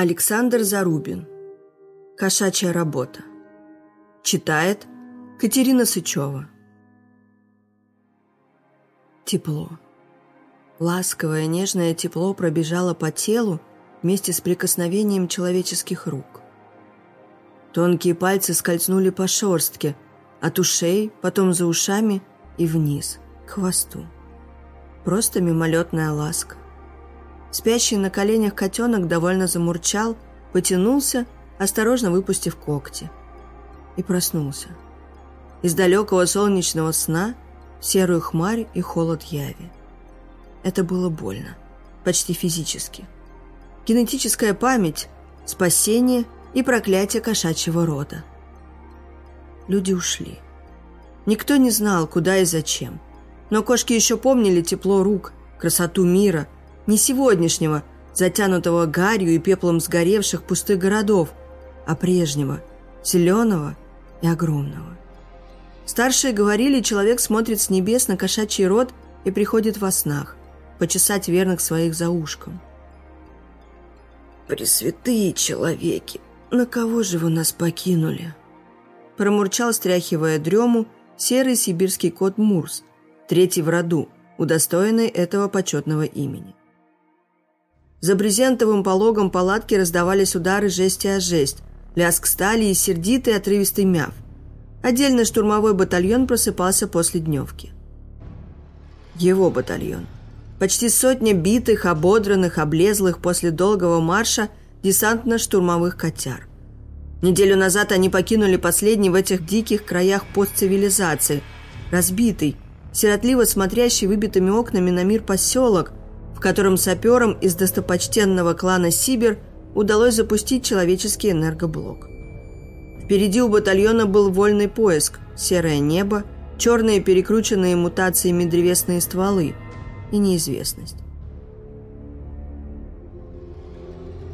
Александр Зарубин. Кошачья работа. Читает Катерина Сычева. Тепло. Ласковое, нежное тепло пробежало по телу вместе с прикосновением человеческих рук. Тонкие пальцы скользнули по шерстке, от ушей, потом за ушами и вниз, к хвосту. Просто мимолетная ласка. Спящий на коленях котенок довольно замурчал, потянулся, осторожно выпустив когти. И проснулся. Из далекого солнечного сна в серую хмарь и холод яви. Это было больно. Почти физически. Генетическая память, спасение и проклятие кошачьего рода. Люди ушли. Никто не знал, куда и зачем. Но кошки еще помнили тепло рук, красоту мира – не сегодняшнего, затянутого гарью и пеплом сгоревших пустых городов, а прежнего, зеленого и огромного. Старшие говорили, человек смотрит с небес на кошачий род и приходит во снах, почесать верных своих за ушком. «Пресвятые человеки, на кого же вы нас покинули?» Промурчал, стряхивая дрему, серый сибирский кот Мурс, третий в роду, удостоенный этого почетного имени. За брезентовым пологом палатки раздавались удары жести о жесть, лязг стали и сердитый отрывистый мяв. Отдельно штурмовой батальон просыпался после дневки. Его батальон. Почти сотня битых, ободранных, облезлых после долгого марша десантно-штурмовых котяр. Неделю назад они покинули последний в этих диких краях постцивилизации, разбитый, сиротливо смотрящий выбитыми окнами на мир поселок, в котором саперам из достопочтенного клана Сибир удалось запустить человеческий энергоблок. Впереди у батальона был вольный поиск, серое небо, черные перекрученные мутациями древесные стволы и неизвестность.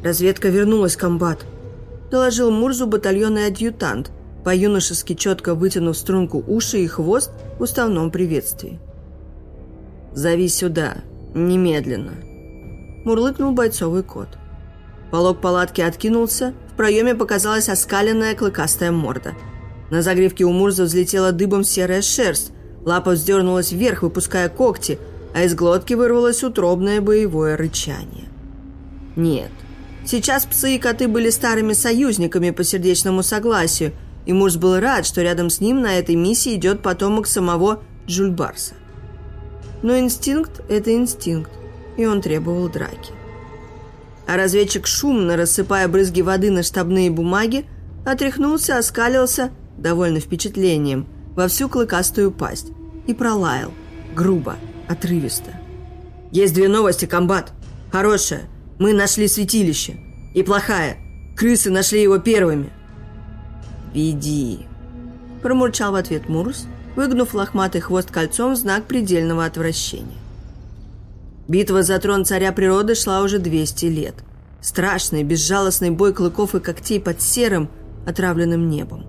«Разведка вернулась, комбат», – доложил Мурзу батальонный адъютант, по-юношески четко вытянув струнку уши и хвост в уставном приветствии. «Зови сюда», «Немедленно!» Мурлыкнул бойцовый кот. Полог палатки откинулся, в проеме показалась оскаленная клыкастая морда. На загривке у Мурза взлетела дыбом серая шерсть, лапа вздернулась вверх, выпуская когти, а из глотки вырвалось утробное боевое рычание. Нет, сейчас псы и коты были старыми союзниками по сердечному согласию, и Мурз был рад, что рядом с ним на этой миссии идет потомок самого Джульбарса. Но инстинкт – это инстинкт, и он требовал драки. А разведчик, шумно рассыпая брызги воды на штабные бумаги, отряхнулся, оскалился, довольно впечатлением, во всю клыкастую пасть и пролаял, грубо, отрывисто. «Есть две новости, комбат. Хорошая. Мы нашли святилище. И плохая. Крысы нашли его первыми». «Веди», – промурчал в ответ Мурс, выгнув лохматый хвост кольцом в знак предельного отвращения. Битва за трон царя природы шла уже 200 лет. Страшный, безжалостный бой клыков и когтей под серым, отравленным небом.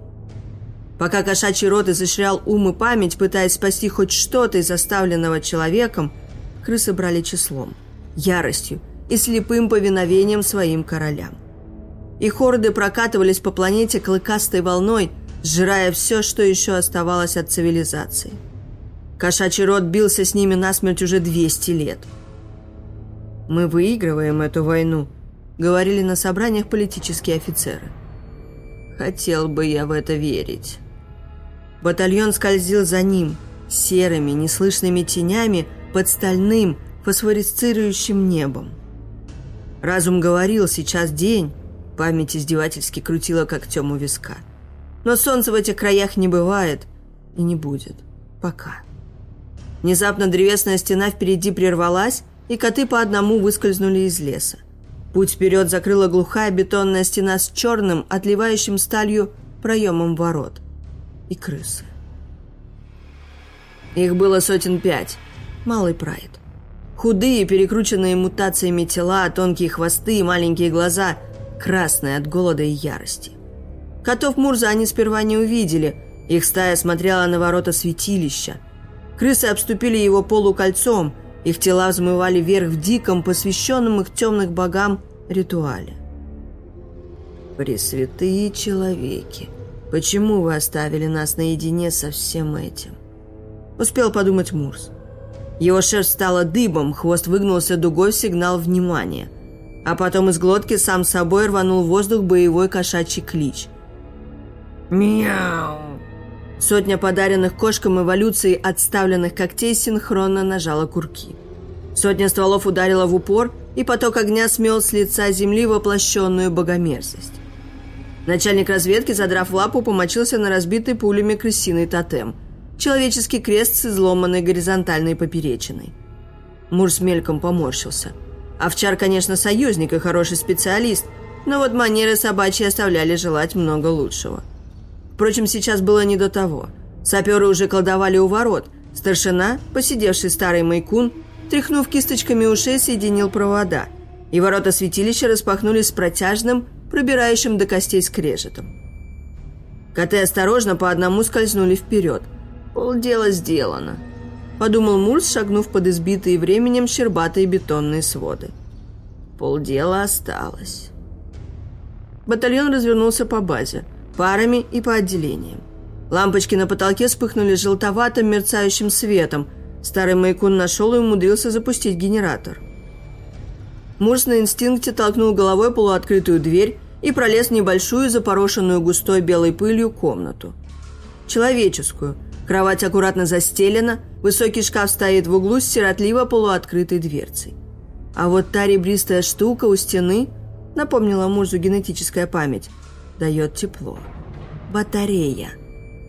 Пока кошачий рот изощрял ум и память, пытаясь спасти хоть что-то из оставленного человеком, крысы брали числом, яростью и слепым повиновением своим королям. Их хорды прокатывались по планете клыкастой волной – сжирая все, что еще оставалось от цивилизации. Кошачий род бился с ними насмерть уже 200 лет. «Мы выигрываем эту войну», — говорили на собраниях политические офицеры. «Хотел бы я в это верить». Батальон скользил за ним, серыми, неслышными тенями под стальным, фосфорисцирующим небом. Разум говорил, сейчас день, память издевательски крутила когтем у виска. Но солнца в этих краях не бывает и не будет. Пока. Внезапно древесная стена впереди прервалась, и коты по одному выскользнули из леса. Путь вперед закрыла глухая бетонная стена с черным, отливающим сталью проемом ворот. И крысы. Их было сотен пять. Малый прайд. Худые, перекрученные мутациями тела, тонкие хвосты и маленькие глаза, красные от голода и ярости. Котов Мурза они сперва не увидели. Их стая смотрела на ворота святилища. Крысы обступили его полукольцом. Их тела взмывали вверх в диком, посвященном их темных богам, ритуале. «Пресвятые человеки, почему вы оставили нас наедине со всем этим?» Успел подумать Мурс. Его шерсть стала дыбом, хвост выгнулся дугой в сигнал внимания. А потом из глотки сам собой рванул в воздух боевой кошачий клич. «Мяу!» Сотня подаренных кошкам эволюции отставленных когтей синхронно нажала курки. Сотня стволов ударила в упор, и поток огня смел с лица земли воплощенную богомерзость. Начальник разведки, задрав лапу, помочился на разбитый пулями крысиный тотем – человеческий крест с изломанной горизонтальной поперечиной. Мурс мельком поморщился. Овчар, конечно, союзник и хороший специалист, но вот манеры собачьи оставляли желать много лучшего. Впрочем, сейчас было не до того. Саперы уже колдовали у ворот. Старшина, посидевший старый майкун, тряхнув кисточками ушей, соединил провода. И ворота святилища распахнулись с протяжным, пробирающим до костей скрежетом. Коты осторожно по одному скользнули вперед – «Полдела сделано», – подумал Мурс, шагнув под избитые временем щербатые бетонные своды. «Полдела осталось». Батальон развернулся по базе, парами и по отделениям. Лампочки на потолке вспыхнули желтоватым мерцающим светом. Старый маякун нашел и умудрился запустить генератор. Мурс на инстинкте толкнул головой полуоткрытую дверь и пролез в небольшую, запорошенную густой белой пылью комнату. Человеческую, Кровать аккуратно застелена, высокий шкаф стоит в углу с сиротливо полуоткрытой дверцей. А вот та ребристая штука у стены, напомнила мужу генетическая память, дает тепло. Батарея.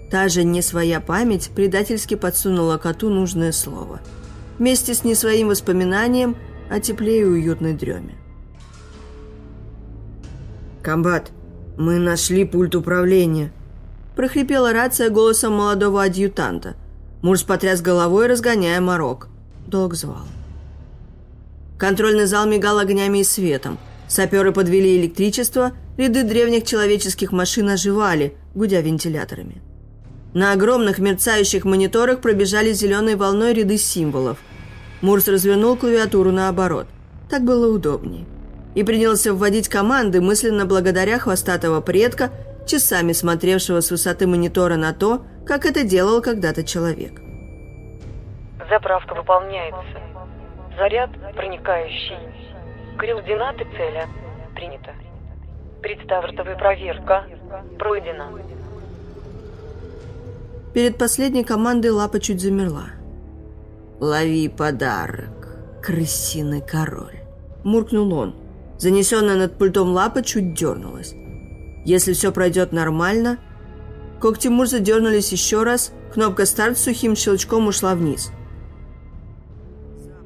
Та же не своя память предательски подсунула коту нужное слово. Вместе с не своим воспоминанием о тепле и уютной дреме. «Комбат, мы нашли пульт управления», прохрипела рация голосом молодого адъютанта. Мурс потряс головой, разгоняя морок. Долг звал. Контрольный зал мигал огнями и светом. Саперы подвели электричество, ряды древних человеческих машин оживали, гудя вентиляторами. На огромных мерцающих мониторах пробежали зеленой волной ряды символов. Мурс развернул клавиатуру наоборот. Так было удобнее. И принялся вводить команды, мысленно благодаря хвостатого предка часами смотревшего с высоты монитора на то, как это делал когда-то человек. Заправка выполняется. Заряд проникающий. Координаты целя принято. Предстартовая проверка пройдена. Перед последней командой лапа чуть замерла. «Лови подарок, крысиный король!» Муркнул он. Занесенная над пультом лапа чуть дернулась. Если все пройдет нормально... Когти Мурза дернулись еще раз, кнопка старт сухим щелчком ушла вниз.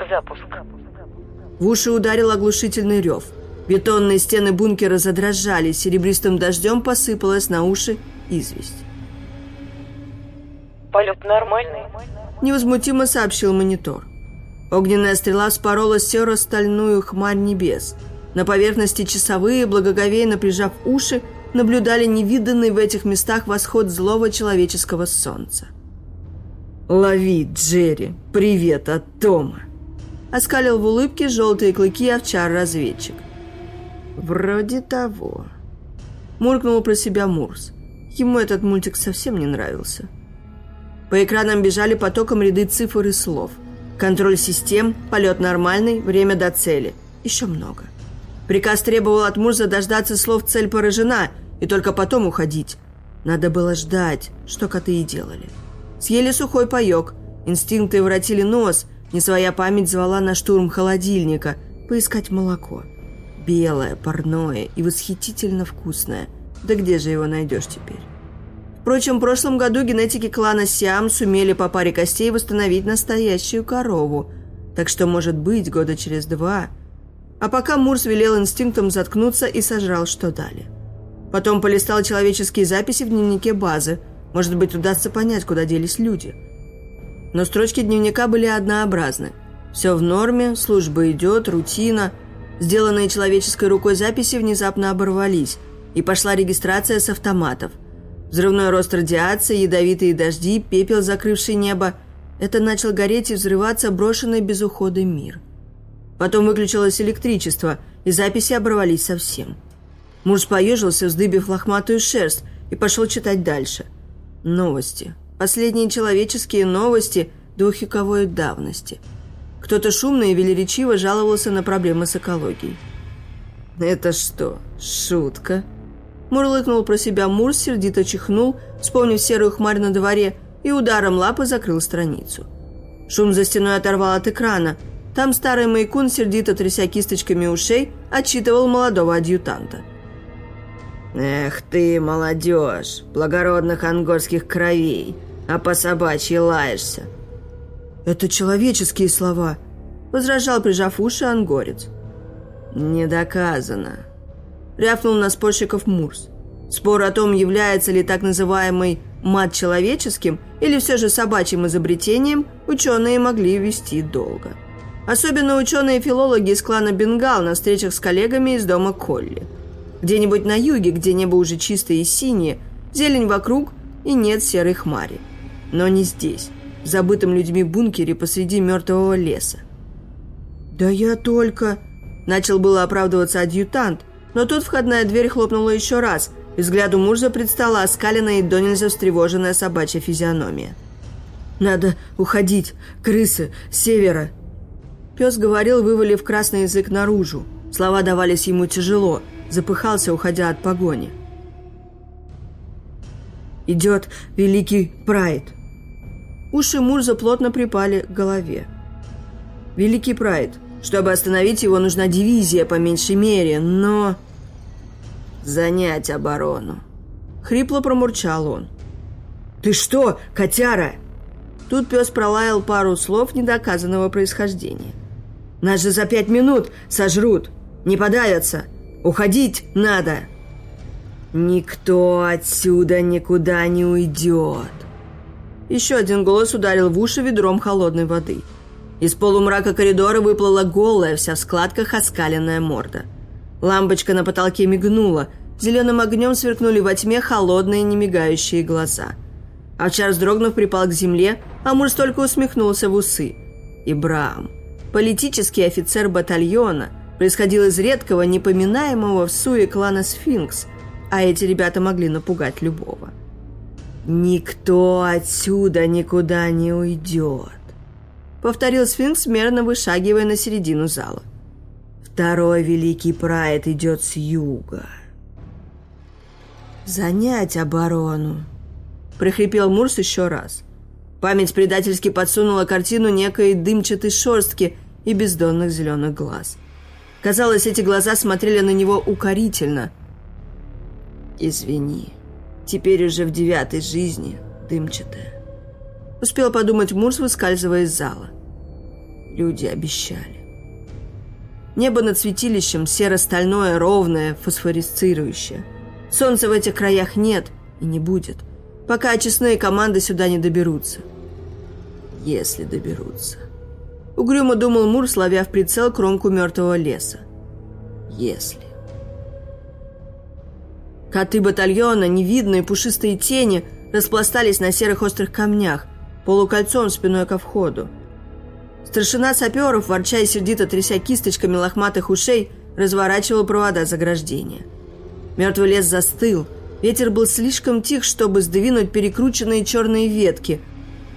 Запуск. В уши ударил оглушительный рев. Бетонные стены бункера задрожали, серебристым дождем посыпалась на уши известь. «Полет нормальный», – невозмутимо сообщил монитор. Огненная стрела спорола серо-стальную хмарь небес. На поверхности часовые, благоговейно прижав уши, наблюдали невиданный в этих местах восход злого человеческого солнца. «Лови, Джерри! Привет от Тома!» Оскалил в улыбке желтые клыки овчар-разведчик. «Вроде того». Муркнул про себя Мурс. Ему этот мультик совсем не нравился. По экранам бежали потоком ряды цифр и слов. Контроль систем, полет нормальный, время до цели. Еще много. Приказ требовал от Мурза дождаться слов «цель поражена», и только потом уходить. Надо было ждать, что коты и делали. Съели сухой паек, инстинкты воротили нос, не своя память звала на штурм холодильника, поискать молоко. Белое, парное и восхитительно вкусное. Да где же его найдешь теперь? Впрочем, в прошлом году генетики клана Сиам сумели по паре костей восстановить настоящую корову. Так что, может быть, года через два. А пока Мурс велел инстинктом заткнуться и сожрал, что дали. Потом полистал человеческие записи в дневнике базы. Может быть, удастся понять, куда делись люди. Но строчки дневника были однообразны. Все в норме, служба идет, рутина. Сделанные человеческой рукой записи внезапно оборвались, и пошла регистрация с автоматов. Взрывной рост радиации, ядовитые дожди, пепел, закрывший небо. Это начал гореть и взрываться брошенный без ухода мир. Потом выключилось электричество, и записи оборвались совсем. Муж поежился, вздыбив лохматую шерсть, и пошел читать дальше. Новости. Последние человеческие новости двухвековой давности. Кто-то шумно и велеречиво жаловался на проблемы с экологией. «Это что, шутка?» Мурлыкнул про себя Мур, сердито чихнул, вспомнив серую хмарь на дворе, и ударом лапы закрыл страницу. Шум за стеной оторвал от экрана. Там старый Майкун, сердито тряся кисточками ушей, отчитывал молодого адъютанта. «Эх ты, молодежь, благородных ангорских кровей, а по собачьи лаешься!» «Это человеческие слова», — возражал, прижав уши, ангорец. «Не доказано», — рявкнул на спорщиков Мурс. Спор о том, является ли так называемый «мат» человеческим или все же собачьим изобретением, ученые могли вести долго. Особенно ученые-филологи из клана Бенгал на встречах с коллегами из дома Колли. Где-нибудь на юге, где небо уже чистое и синее, зелень вокруг и нет серой хмари. Но не здесь, забытом людьми бункере посреди мертвого леса. «Да я только...» Начал было оправдываться адъютант, но тут входная дверь хлопнула еще раз, и взгляду мужа предстала оскаленная и до нельзя встревоженная собачья физиономия. «Надо уходить! Крысы! С севера!» Пес говорил, вывалив красный язык наружу. Слова давались ему тяжело, запыхался, уходя от погони. «Идет великий прайд!» Уши Мурза плотно припали к голове. «Великий прайд!» Чтобы остановить его, нужна дивизия, по меньшей мере, но... «Занять оборону», — хрипло промурчал он. «Ты что, котяра?» Тут пес пролаял пару слов недоказанного происхождения. «Нас же за пять минут сожрут, не подавятся. Уходить надо!» «Никто отсюда никуда не уйдет!» Еще один голос ударил в уши ведром холодной воды. Из полумрака коридора выплыла голая, вся в складках оскаленная морда. Лампочка на потолке мигнула, зеленым огнем сверкнули во тьме холодные немигающие глаза. Овчар, вздрогнув, припал к земле, а Мурс только усмехнулся в усы. Ибрам, политический офицер батальона, происходил из редкого, непоминаемого в суе клана Сфинкс, а эти ребята могли напугать любого. «Никто отсюда никуда не уйдет», повторил сфинкс, мерно вышагивая на середину зала. Второй великий прайд идет с юга. «Занять оборону», — прохрипел Мурс еще раз. Память предательски подсунула картину некой дымчатой шерстки и бездонных зеленых глаз. Казалось, эти глаза смотрели на него укорительно. «Извини, теперь уже в девятой жизни дымчатая». Успел подумать Мурс, выскальзывая из зала. Люди обещали. Небо над святилищем серо-стальное, ровное, фосфорисцирующее. Солнца в этих краях нет и не будет, пока очистные команды сюда не доберутся. Если доберутся. Угрюмо думал Мур, славя в прицел кромку мертвого леса. Если. Коты батальона, невидные пушистые тени, распластались на серых острых камнях, полукольцом спиной ко входу. Старшина саперов, ворча и сердито тряся кисточками лохматых ушей, разворачивал провода заграждения. Мертвый лес застыл. Ветер был слишком тих, чтобы сдвинуть перекрученные черные ветки.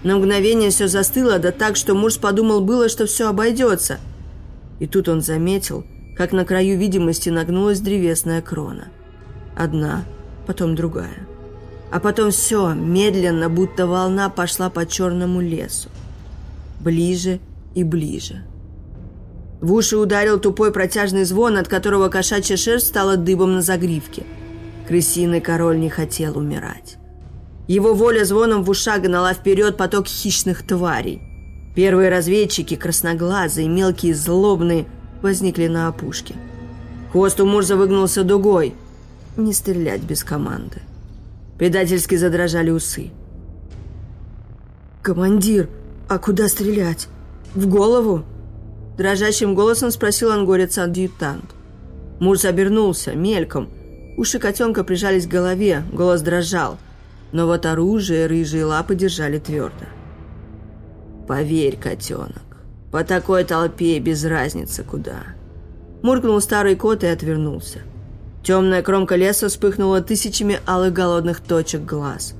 На мгновение все застыло, да так, что муж подумал было, что все обойдется. И тут он заметил, как на краю видимости нагнулась древесная крона. Одна, потом другая. А потом все, медленно, будто волна пошла по черному лесу. Ближе и ближе. В уши ударил тупой протяжный звон, от которого кошачья шерсть стала дыбом на загривке. Крысиный король не хотел умирать. Его воля звоном в ушах гнала вперед поток хищных тварей. Первые разведчики, красноглазые, мелкие, злобные, возникли на опушке. Хвост у Мурза выгнулся дугой. Не стрелять без команды. Предательски задрожали усы. «Командир, а куда стрелять? В голову?» Дрожащим голосом спросил ангорец-адъютант. Мурс обернулся, мельком. Уши котенка прижались к голове, голос дрожал. Но вот оружие рыжие лапы держали твердо. «Поверь, котенок, по такой толпе без разницы куда». Муркнул старый кот и отвернулся. Темная кромка леса вспыхнула тысячами алых голодных точек глаз.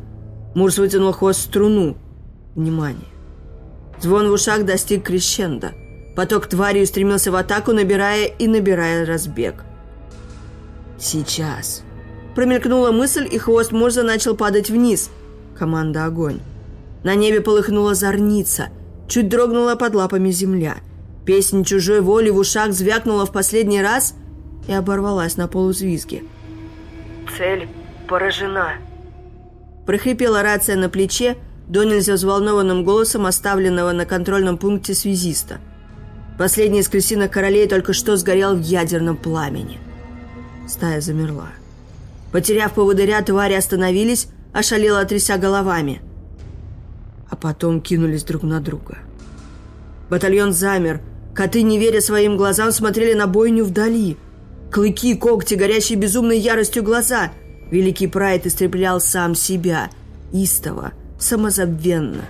Мурс вытянул хвост в струну. Внимание. Звон в ушах достиг крещенда. Поток твари устремился в атаку, набирая и набирая разбег. «Сейчас». Промелькнула мысль, и хвост Мурза начал падать вниз. Команда «Огонь». На небе полыхнула зорница. Чуть дрогнула под лапами земля. Песня чужой воли в ушах звякнула в последний раз и оборвалась на полузвизге. Цель поражена. Прохрипела рация на плече, до нельзя взволнованным голосом оставленного на контрольном пункте связиста. Последний из крысиных королей только что сгорел в ядерном пламени. Стая замерла. Потеряв поводыря, твари остановились, ошалело тряся головами. А потом кинулись друг на друга. Батальон замер. Коты, не веря своим глазам, смотрели на бойню вдали. Клыки, когти, горящие безумной яростью глаза. Великий Прайд истреблял сам себя. Истово, самозабвенно.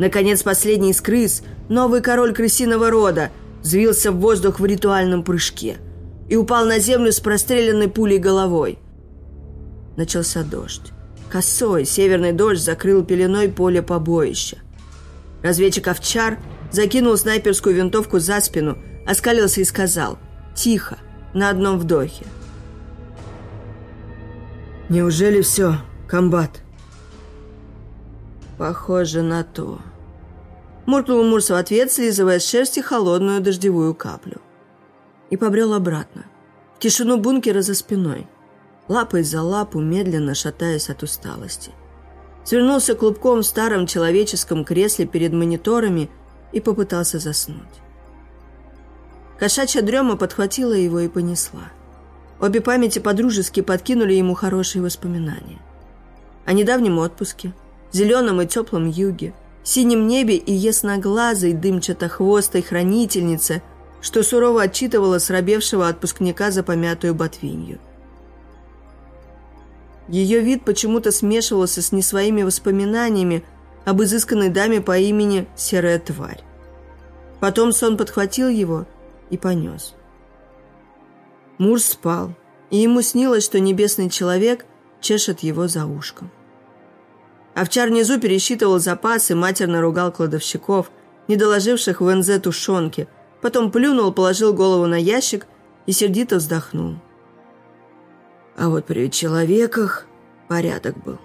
Наконец, последний из крыс, новый король крысиного рода, взвился в воздух в ритуальном прыжке и упал на землю с простреленной пулей головой. Начался дождь. Косой северный дождь закрыл пеленой поле побоища. Разведчик Овчар закинул снайперскую винтовку за спину, оскалился и сказал «Тихо, на одном вдохе». «Неужели все, комбат?» «Похоже на то». Муркнул Мурс в ответ, слизывая с шерсти холодную дождевую каплю. И побрел обратно, в тишину бункера за спиной, лапой за лапу, медленно шатаясь от усталости. Свернулся клубком в старом человеческом кресле перед мониторами и попытался заснуть. Кошачья дрема подхватила его и понесла. Обе памяти подружески подкинули ему хорошие воспоминания. О недавнем отпуске, зеленом и теплом юге, синем небе и ясноглазой дымчато-хвостой хранительнице, что сурово отчитывала срабевшего отпускника за помятую ботвинью. Ее вид почему-то смешивался с не своими воспоминаниями об изысканной даме по имени Серая Тварь. Потом сон подхватил его и понес. Муж спал, и ему снилось, что небесный человек чешет его за ушком. Овчар внизу пересчитывал запасы, матерно ругал кладовщиков, не доложивших в НЗ тушенки, потом плюнул, положил голову на ящик и сердито вздохнул. А вот при человеках порядок был.